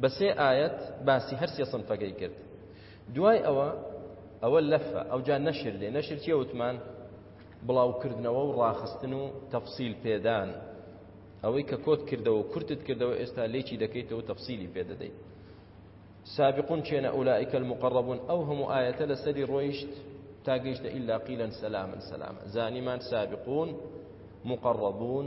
بە سێ ئایەت باسی هەر سێ سنفەکەی کرد دوای ئەوە ئەوە لەفە ئەوجا نەشر دێ نەشر چیە وتمان بڵاوکردنەوە و ڕاخستن و تەفسیل پێدان ئەوەی کە کۆت کردەوە و کورتت کردەوە ئێستا لێکی دەکەیتەوە تەفسیلی پێدەدەیت سابقون چێنە ئولائیکە المقڕبوون ئەو هەموو ئاەتە لەسەری ڕۆیشت تا گەیشتە ئیلا قیلەن سەلامن سەلامە زانیمان سابقون مقڕبوون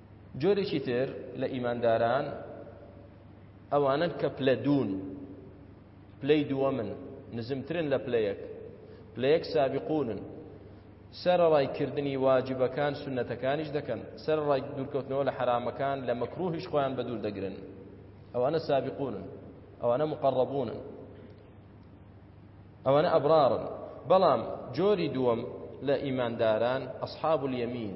جۆرێکی تر لە ئیمانداران ئەوانن کە پلە دوون پلەی دووەمن نزمترن لە پلەیەک پلەیەک سابقونن سەرڕای کردنی واجبەکان سنەتەکانیش دەکەن سەرڕای دوورکەوتنەوە لە حرامەکان لە مەکروهیش خۆیان بە دوور دەگرن ئەوانە سابقونن ئەوانە مقڕبوونن ئەوانە ئەبرارن بەڵام جۆری دووەم لە ئیمانداران ئەصحاب الیمین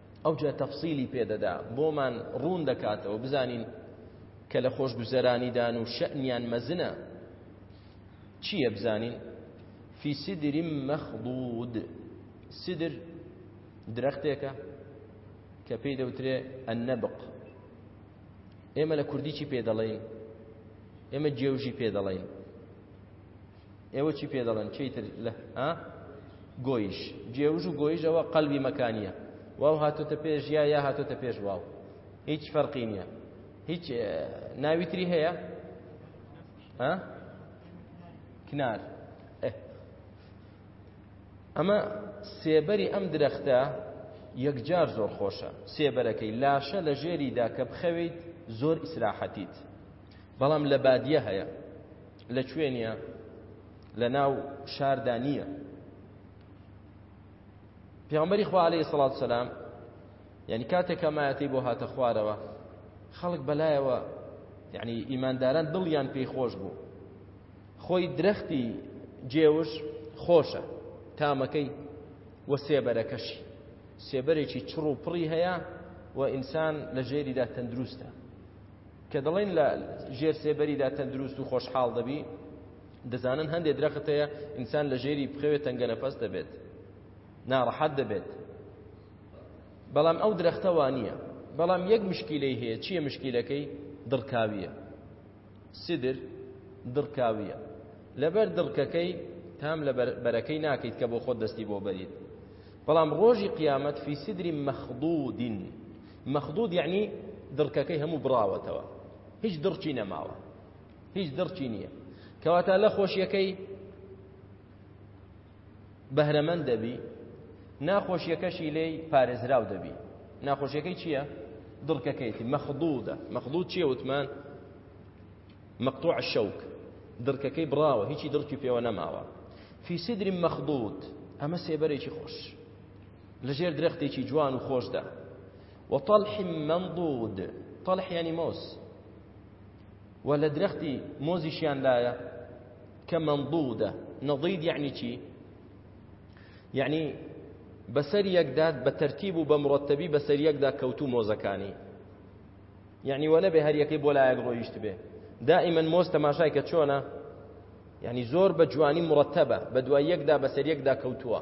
ئەوجا تەفسیلی پێدەدا بۆمان ڕوون دەکاتەوە بزانین کە لە خۆشگوزەرانیدان و شەنیان مەزنە چییە بزانین فی سدر مەخضود سدر درەختێکە کە پێی دەوترێ ئەنەبق ئێمە لە کوردیی پێ دەڵێین ئێمە جێوژی پێ دەڵێین ئێوە چی پێ دەڵێن چی تر لە ها گۆیش جێوژ و گۆیش ئەوە قەلبی مەکانیە واو هاتۆتە پێش یا یا هاتۆتە پێش واو هیچ فەرقی نییە هیچ ناوی تری هەیە ها کنار ئەمە سێبەری ئەم درەختە یەکجار زۆر خۆشە سێبەرەکەی لاشە لە ژێریدا کە بخەویت زۆر ئیسراحەتیت بەڵام لە بادیە هەیە لە کوێ نییە لە ناو شاردا نییە پیامبەری خوا عليه سڵات سلام یعنی کاتێک کەمایەتی بۆ هاتە خوارەوە خەڵک بەلایەوە یعنی ئیمانداران دڵیان پێی خۆش بوو خۆی درەختی جێوش خۆشە تامەکەی وە سێبەرەکەشی سێبەرێکی چڕ و پڕی هەیە و ئینسان لە ژێریدا تەندروستە کە دەڵێن لە ژێر سێبەریدا تەندروست و خۆشحاڵ دەبی دەزانن هەندێک درەخت هەیە ئینسان لە ژێری بخەوێت تەنگە نەفەس دەبێت ناڕەحەت دەبێت بەڵام ئەو درەختەوە نییە بەڵام یەک مشکیلەی هەیە چییە مشکیلەکەی دڕکاویە سدر دڕکاویە لەبەر دڕکەکەی تام لە بەرەکەی ناکەیت کە بۆ خۆت دەستی بۆ بەریت بەڵام ڕۆژی قیامەت فی سدری مەخدودین مەخدود یەعنی دڕکەکەی هەموو بڕاوەتەوە هیچ دڕکی نەماوە هیچ دڕکی نییە کەواتە لە خۆشیەکەی بەهرەمەند دەبی ناخۆشیەکەشی لێی پارێزراو دەبی ناخۆشیەکەی چییە؟ دڕکەکەیتی مەخدودە مەخدود چیە وتمان مەقتوع شەوک دڕکەکەی بڕاوە هیچی دڕکی پێوە نەماوە فی سدری مەخدود ئەمە سێبەرێکی خۆش لە ژێر درەختێکی جوان و خۆشدا و طلح منضود طلح یعنی موز و لە درەختی مۆزیشیان لایە کە منضودە نضید یعنی چی یعنی بەسەر یەکدا بە تەرتیب و بە مرتبی بەسەر یەکدا کەوتو مۆزەکانی یعنی وە نەبێ هەر یەکەی بۆ لایەک ڕۆیشت بێ دائما مۆز تەماشای کە چۆنە یعنی زۆر بە جوانی مرتبە بە دوای یەکدا بەسەر یەکدا کەوتووە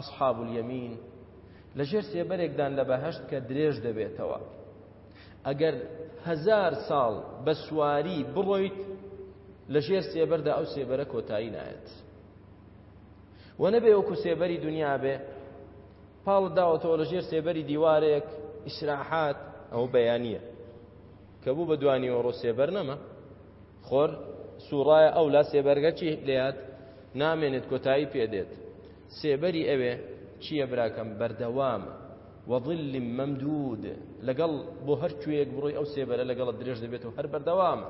اصحاب الیمین لە ژێر سێبەرێکدان لە بەهەشت کە درێژ دەبێتەوە ئەگەر هەزار ساڵ بە سواری بڕۆیت لە ژێر سێبەردا ئەو سێبەرە کۆتایی نایەت و نەبێ وەکو سێبەری دنیا بێ پاڵ داوەتەوە لە ژێر سێبەری دیوارێک ئیسراحات ئەو بەیانە کە بوو بە دوانیەوەڕۆ سێبەر نەما خۆر سووڕایە ئەولا سێبەرگەچی لێات نامێنێت کۆتایی پێدێت سێبەری ئەوێ چییە براکەم بەردەوام وەظل مەمدود لەگەڵ بۆ هەر کوێیەک بڕۆی ئەو سێبەرە لەگەڵت درێژ دەبێت و هەر بەردەوام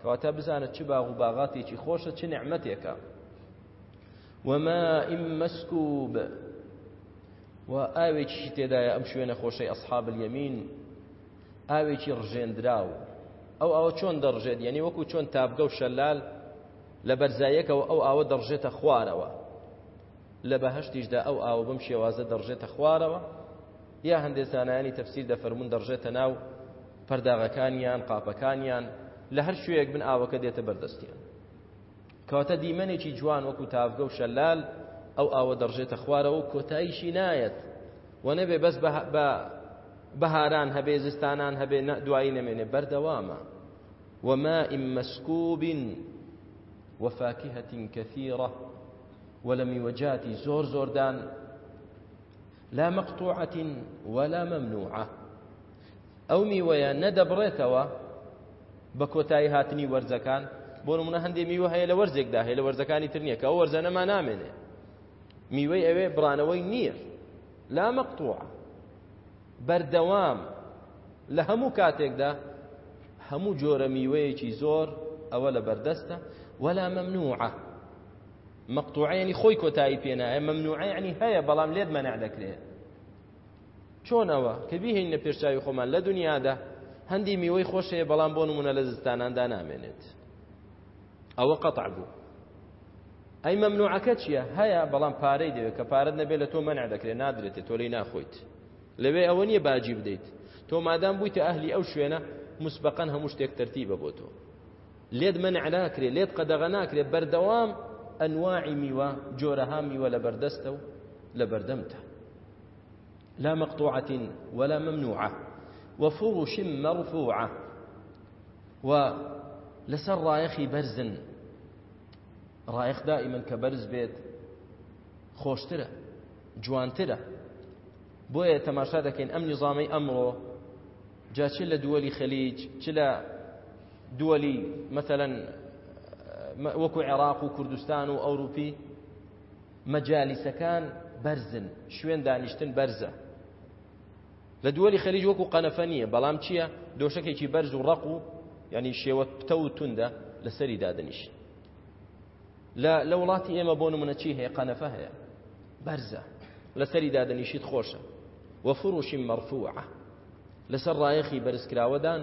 کەواتە بزانە چ باغ و باغاتێکی خۆشە چ نعمەتێکە وما ئیم مەسکوب و ئاوێکی تێدایە ئەم شوێنە خۆشەی ئەسحاب یەمین ئاوێکی ڕژێندراو ئەو ئاوە چۆن دەڕژێت یعنی وەکو چۆن تابگە و شەلال لە بەرزایەکەوە ئەو ئاوە دەڕژێتە خوارەوە لە بەهشتیشدا ئەو ئاوە بم شێوازە دەڕژێتە خوارەوە یا هەندێک زانایانی تەفسیر دەفەرمون دەڕژێتە ناو پەرداغەکانیان قاپەکانیان لە هەر شوێک بن ئاوەکە دێتە بەردەستیان کەواتە دیمەنێکی جوان وەکو تاڤگە و شەلال ئەو ئاوە دەڕژێتە خوارەوە و کۆتاییشی نایەت و نەبێ بەس بە بەهاران هەبێ زستانان هەبێ دوایی نەمێنێ بەردەوامە وماء مسكوب وفاكهة كثيرة ولميوجات زور زوردان لا مقطوعة ولا ممنوعة ئەو میوەیە نە دەبڕێتەوە بە کۆتایی هاتنی وەرزەکان بۆ نمونە هەندێ میوە هەیە لە وەرزێکدا هەیە لە وەرزەکانی تر نییە کە ئەو وەرزە نەما نامێنێ میوەی ئەوێ بڕانەوەی نییە لا مەقتوعە بەردەوام لە هەموو کاتێکدا هەموو جۆرە میوەیەکی زۆر ئەوە لە بەردەستە وەلا مەمنوعە مەقتوعەیەنی خۆی کۆتایی پێنایە مەمنوعەیەنی هەیە بەڵام لێت مەنع دەکرێت چۆن ئەوە کە بیهێین لە پێشچوی خۆمان لە دنیادا هەندی میوەی خۆش هەیە بەڵام بۆ نمونە لە زستاناندا نامێنێت ئەوە قەتع بوو ئەی مەمنوعەکە چییە هەیە بەڵام پارەی دەوێت کە پارەت نەبێت لە تۆ منع دەکرێت نادرێتێت تۆ لی ناخۆیت لەوێ ئەوە نییە باجی بدەیت تۆ مادام بوویتە ئەهلی ئەو شوێنە مسبقەن هەموو شتێک تەرتیبە بۆ تۆ لێت منع ناکرێت لێت قەدەغە ناکرێت بەردەوام ئەنواعی میوە جۆرەها میوە لە بەردەستە و لە بەردەمتە لا مقطوعة ولا ممنوعة وفرش مرفوعة و لەسەر ڕایەخی بەرزن ڕایەخ دائیمەن کە بەرز بێت خۆشترە جوانترە بۆیە تەماشا دەکەین ئەم نیزامی ئەمڕۆ جا چ لە دووەلی خەلیج چ لە دووەلی مەتەلەن وەکو عێراق و کوردستان و ئەوروپی مەجالیسەکان بەرزن شوێن دانیشتن بەرزە لە دووەلی خەلیج وەکو قەنەفە نییە بەڵام چییە دۆشەکێکی بەرز و ڕق و ینی شێوە پتە و توندا لەسەری دادنیش لە وڵاتی ئێمە بۆ نمونە چی هەیە قەنەفە هەیە بەرزە لەسەری دادنیشیت خۆشە وەفروشی مەرفوعە لەسەر ڕایەخی بەرزکراوەدان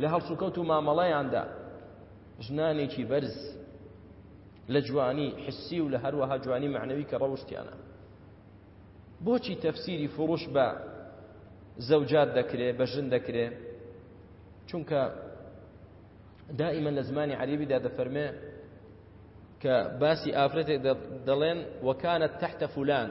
لە هەڵسوکەوت و مامەڵەیاندا ژنانێکی بەرز لە جوانی حسی و لە هەروەها جوانی معنەوی کە ڕەوشتیانە بۆچی تەفسیری فڕوش بە زەوجات دەکرێ بە ژن دەکرێ چونکە دائیمە لە زمانی عەریبیدا دەفەرمێ کە باسی ئافرەتێک دەڵێن وەکانت تحتە فولان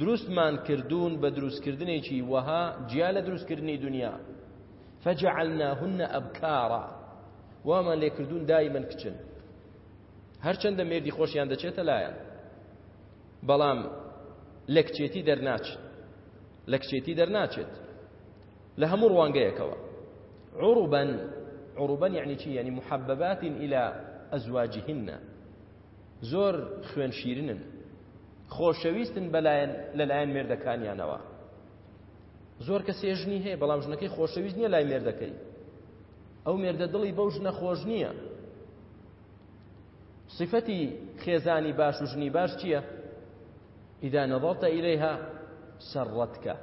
دروستمان کردوون بە دروستکردنێکی وەها جیا لە دروستکردنی دنیا فجعلناهن ئەبکارا وامان لێ کردوون دایمەن کچن هەرچەندە مێردی خۆشیان دەچێتە لایەن بەڵام لە کچێتی دەرناچێت لە کچێتی دەرناچێت لە هەموو ڕوانگەیەکەوە عروبەن عروبەن یعنی چی یعنی محببات إلى أزواجهن زۆر خوێن شیرنن خۆشەویستن بەلایەن لەلایەن مێردەکانیانەوە زۆر کەسێ ژنی هەیە بەڵام ژنەکەی خۆشەویست نییە لای مێردەکەی ئەو مێردە دڵی بەو ژنە خۆش نییە صفەتی خێزانی باش و ژنی باش چییە؟ ئیدا نەظرتە ئیلەیها سەرڕەتکە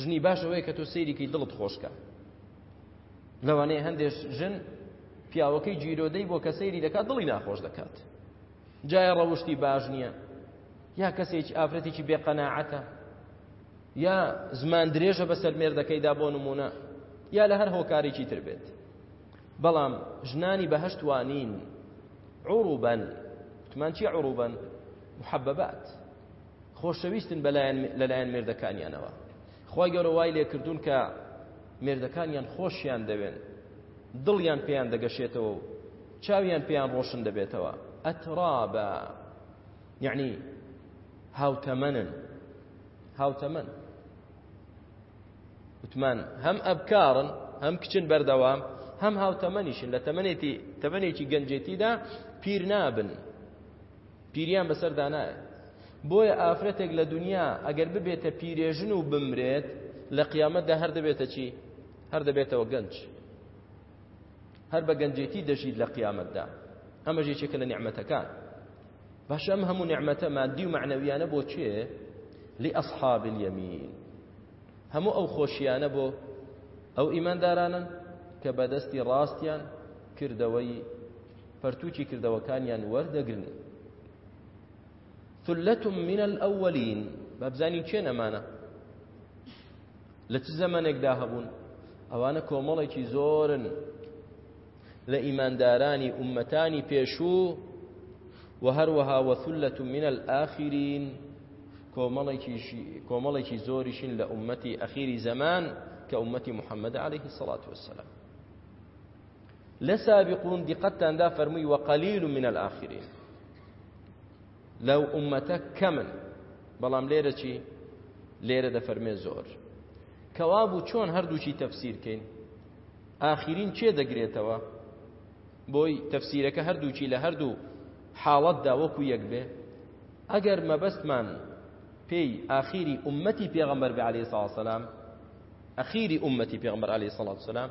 ژنی باش ئەوەیە کە تۆ سەیریکەی دڵت خۆشکە لەوانەیە هەندێک ژن پیاوەکەی جیرۆدەی بۆ کە سەیری دەکات دڵی ناخۆش دەکات جایە ڕەوشتی باش نییە یا کەسێکی ئافرەتێکی بێقەنەعەتە یا زمان درێژە بەسەر مێردەکەیدا بۆ نمونە یا لە هەر هۆکارێکی تر بێت بەڵام ژنانی بەهشتوانین عروبەن وتمان چی عروبەن محەبەبات خۆشەویستن بەلایەن لەلایەن مێردەکانیانەوە خوای گەورە وای لێکردوون کە مێردەکانیان خۆشیان دەوێن دڵیان پێیان دەگەشێتەوە و چاویان پێیان ڕۆشن دەبێتەوە ئەترابە یعنی هاوتەمەنن هاوتەمەن وتمان هەم ئەبکارن هەم کچن بەردەوام هەم هاوتەمەنیشن لە تەمەێتی تەمەێکی گەنجێتیدا پیر نابن پیریان بەسەردا نایەت بۆیە ئافرەتێک لە دنیا ئەگەر ببێتە پیرێژن و بمرێت لە قیامەتدا هەر دەبێتە چی هەر دەبێتەوە گەنج هەر بە گەنجێتی دەژیت لە قیامەتدا ئەمەش یەکێکە لە نیعمەتەکان باش ئەم هەموو نیعمەتە مادی و معنەویانە بۆ چێ لأصحاب اليمين هەموو ئەو خۆشیانە بۆ ئەو ئیماندارانن کە بەدەستی ڕاستیان کردەوەی پەرتوکی کردەوەکانیان وەردەگرن ثلة من الأولين بابزانین کێ نەمانە لە چ زەمەنێکدا هەبوون ئەوانە کۆمەڵێکی زۆرن لە ئیماندارانی ئومەتانی پێشوو و هەروەها وەثلة من الآخرین کۆمەڵێکی زۆریشین لە ئومەتی ئەخیری زەمان کە ئومەتی محەممەد عليه سڵات وسلام لە سابقون دیقەتتان دا فەرمووی وقلیل من الاخرین لەو ئومەتە کەمن بەڵام لێرە چی لێرە دەفەرمێ زۆر کەوابوو چۆن هەردووچی تەفسیرکەین ئاخرین چێ دەگرێتەوە بۆی تەفسیرەکە هەردووچی لە هەردوو حاڵەتدا وەکو یەک بێ ئەگەر مەبەستمان پێی ئاخیری ئومەتی پێغەمبەر بە عليه ساڵ سلام ئەخیری ئومەتی پێغمبەر عليه سڵات سلام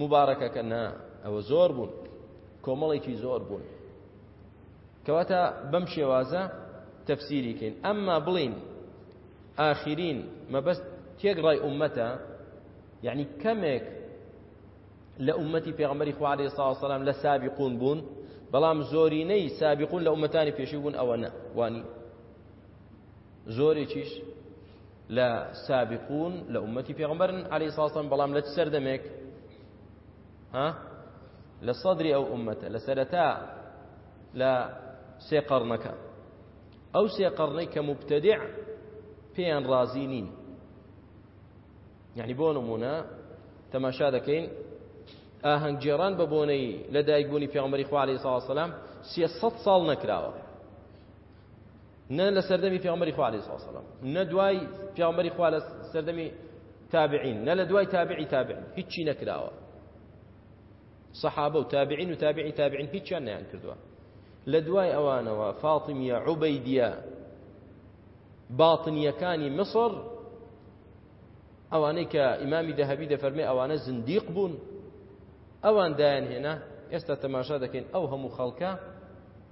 موبارەکەکە نا ئەوە زۆر بوون کۆمەڵێکی زۆر بوون کەواتە بەم شێوازە تەفسیری کەین ئەمما بڵین ئاخرین مەبەست تێک ڕای ئومەتە یعنی کەمێک لە ئومەتی پێغمبەری خوارێ ساسەلام لە سابقون بوون بەڵام زۆرینەی سابقون لە ئومەتانی پێشی بوون ئەوە نە وانی زۆرێکیش لە سابقون لە ئومەتی پێغمبەرن علی ساسان بەڵام لە سەردەمێک ها لە سەدری ئەو ئومەتە لە سەرەتا لە سێ قەڕنەکە ئەو سێ قەڕنەی کە مبتدع پێیان ڕازی نین یعنی بۆ نمونە تەماشا دەکەین ئاهەنگگێڕان بە بۆنەی لە دایکبوونی پێغمەری خوارێ ساواسەسلام سیە ساڵ نەکراوە نە لە سەردەمی پیامبەری خوا علیه السلام نە دوای پیامبەری خوا لە سەردەمی تابعین نە لە دوای تابعی تابعین هیچی نەکراوە صحابە و تابعین و تابعی تابعین هیچیان نیان کردووە لە دوای ئەوانەوە فاطمیە عوبەیدیە باطنیەکانی مصر ئەوانەی کە ئیمامی دەهبی دەفەرمێ ئەوانە زندیق بوون ئەوان دایان هێنا ئێستا تەماشا دەکەین ئەو هەموو خەڵکە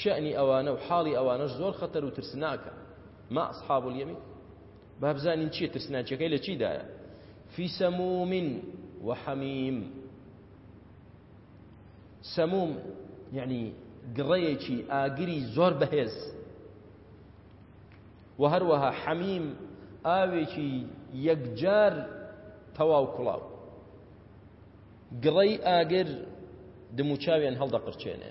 شەئنی ئەوانە و حاڵی ئەوانەش زۆر خەتەر و ترسناکە ما ئەصحاب الیمین با بزانین چییە ترسناکیەکەی لە چیدایە فی سەموم وحەمیم سەموم یعنی گڕەیەکی ئاگری زۆر بەهێز و هەروەها حەمیم ئاوێکی یەکجار تەواو کوڵاو گڕەی ئاگر دموچاویان هەڵدەقرچێنێ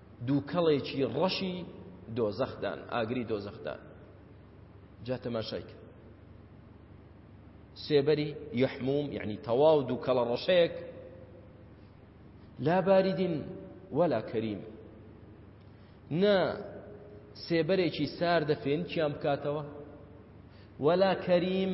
دووکەڵێکی ڕەشی دۆزەخدان ئاگری دۆزەخدان جا تەماشای کرد سێبەری یحموم یعنی تەواو دووکەڵە ڕەشەیەک لا باریدین وەلا کەریم نە سێبەرێکی ساردە فێنکیان بکاتەوە وەلا کەریم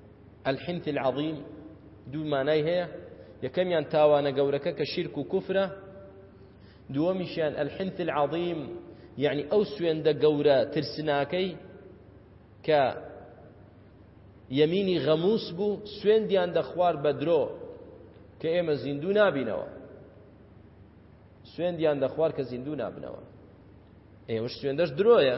الحنث العظیم دوو مانای هەیە یەکەمیان تاوانە گەورەکە کە شیرک و کوفرە دووەمیشیان الحنث العظیم یعنی ئەو سوێندە گەورە ترسناکەی کە یەمینی غەموس بوو سوێندیان دەخوار بە درۆ کە ئێمە زیندوو نابینەوە سوێندیان دەخوار کە زیندوو نابنەوە ئێوەش سوێندەش درۆیە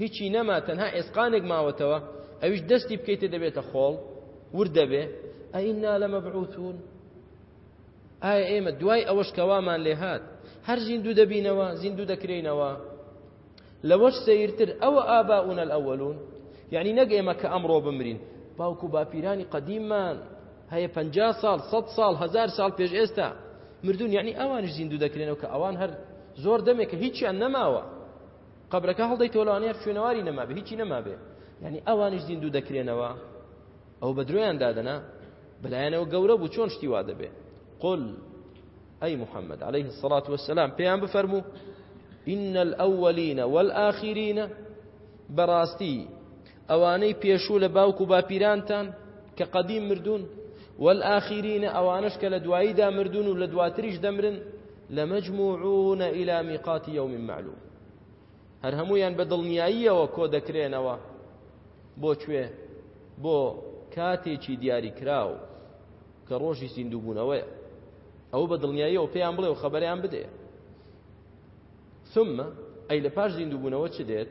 هیچی نەما تەنها ئێسقانێک ماوەتەوە ئەویش دەستی بکەیتە دەبێتە خۆڵ وردەبێ ئەئینا لە مەبعوتون ئایا ئێمە دوای ئەوەش کەوامان لێ هات هەر زیندوو دەبینەوە زیندوو دەکرێینەوە لەوەش سەیرتر ئەوە ئابا ئونە ئەوەلون یعنی نەک ئێمە کە ئەمڕۆ بمرین باوکو باپیرانی قەدیممان هەیە پ ساڵ سە ساڵ هزار ساڵ پێش ئێستا مردون یعنی ئەوانش زیندوو دەکرێنەوە کە ئەوان هەر زۆر دەمێکە هیچیان نەماوە قبرەکە هەڵدەیتەوە لەوانەیە شوێنەواری نەمابێ هیچی نەمابێ یعنی ئەوانیش زیندوو دەکرێنەوە ئەو بە درۆیان دادەنا بەلایەنەوە گەورە بوو چۆن شتی وا دەبێ قل ئەی محەممەد عليه الصلاة والسلام پێیان بفەرموو إن الأولين والآخرين براستي ئەوانەی پێشوو لە باوک و باپیرانتان کە قەدیم مردوون والآخرینە ئەوانش کە لە دواییدا مردوون و لە دواتریش دەمرن لە مەجموعونە ئیلا میقاتی یوم معلوم هەر هەمویان بە دڵنیاییەوە کۆ دەکرێنەوە بۆ کوێ بۆ کاتێکی دیاری کراو کە ڕۆژی زیندووبوونەوەیە ئەو بە دڵنیاییەوە پێیان بڵێ و خەبەریان بدێ ثم ئەی لە پاش زیندووبوونەوە چ دێت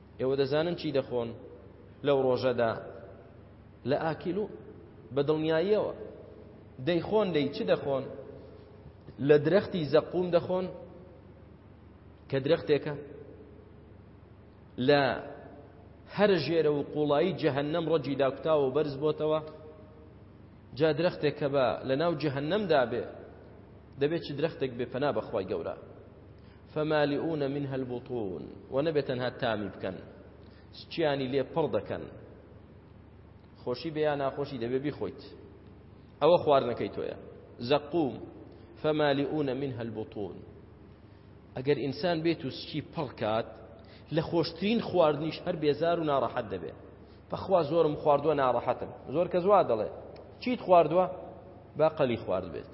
ئێوە دەزانن چی دەخۆن لەو ڕۆژەدا لە ئاکیلو بە دڵنیاییەوە دەیخۆن لەی چ دەخۆن لە درەختی زەقوم دەخۆن کە درەختێکە لە هەر ژێرە و قوڵایی جەهنم ڕەجی داکوتاوە و بەرز بۆتەوە جا درەختێک کە بە لە ناو جەهنمدا بێ دەبێت چ درەختێک بێ پەنا بەخوای گەورە فمالئون منها البطون و نەبێت تەنها تامی بکەن سچیانی لێ پڕ دەکەن خۆشی بێ یا ناخۆشی دەبێ بیخۆیت ئەوە خواردنەکەی تۆیە زەقوم فمالئون منها البطون ئەگەر ئینسان بێت و سچی پڕ کات لە خۆشترین خواردنیش هەر بێزار و ناڕەحەت دەبێت بەخوا زۆرم خواردووە ناڕەحەتم زۆر کە زوا دەڵێ چیت خواردووە با قەلی خوارد بێت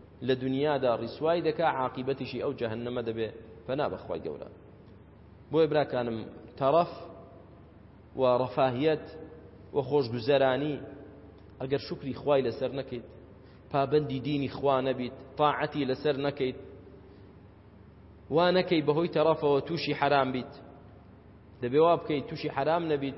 لە دونیادا ڕیسوای دەکا عاقیبەتیشی ئەو جەهەنەمە دەبێ پەنا بەخوای گەورە بۆیە براکانم تەڕەف و ڕەفاهیەت و خۆشگوزەرانی ئەگەر شکری خوای لەسەر نەکەیت پابەندی دینی خوا نەبیت تاعەتی لەسەر نەکەیت وا نەکەی بەهۆی تەڕەفەوە تووشی حرام بیت دەبێ وا بکەیت تووشی حرام نەبیت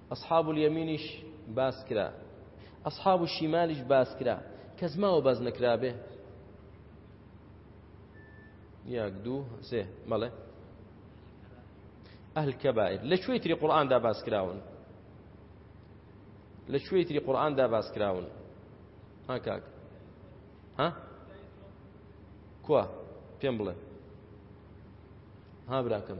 اصحاب الیمینیش باس کرا اصحاب الشمالیش باس کرا کەس ماوە باس نەکرابێ یاک دوو سێ مەڵێ ئەهل کەبائر لە کوێی تری قورئاندا باس کراون لە کوێی تری قورئاندا باس کراون ها کاک ها کوا پێم بڵێ ها براکەم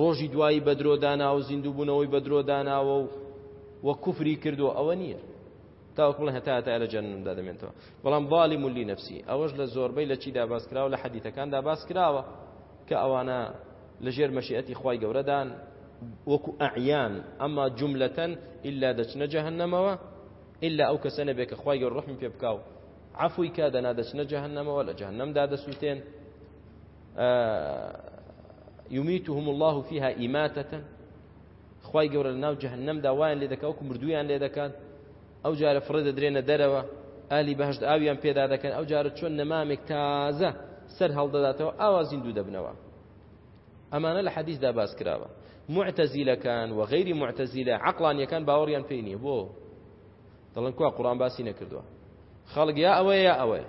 ڕۆژی دوایی بە درۆ دانا و زیندووبوونەوەی بە درۆ داناوە و وە کوفری کردو ئەوە نییە تاوەکو بڵێ هەتا هەتا لە جەننمدا دەمێنتەوە بەڵام ظالم لی نفسی ئەوەش لە زۆربەی لە چیدا باس کراوە لە حەدیثەکاندا باس کراوە کە ئەوانە لە ژێر مەشیئەتی خوای گەورەدان وەکو ئەعیان ئەما جملەتەن ئللا دەچنە جەهنمەوە ئللا ئەو کەسە نەبێت کە خوای گەور ڕحمی پێ بکاو عفوی کا دەنا دەچنە جەهنمەوە لە جەهنمدا دەسووتێن یمیتهم الله فیها ئیماتەتەن خوای گەورە لە ناو جەهنەمدا وایان لێ دەکا وەکو مردویان لێ دەکات ئەو جارە فڕێ دەدرێنە دەرەوە ئالی بەهشت ئاویان پێدا دەکەن ئەو جارە چۆن نەمامێک تازە سەر هەڵدەداتەوە ئاوا زیندوو دەبنەوە ئەمانە لە حەدیثدا باس کراوە معتەزیلەکان و غەیری معتەزیلە عقلانیەکان باوەڕیان پێی نییە بۆ دەڵن کوا قڕان باسی نەکردووە خەڵک یا ئەوەیە یا ئەوەیە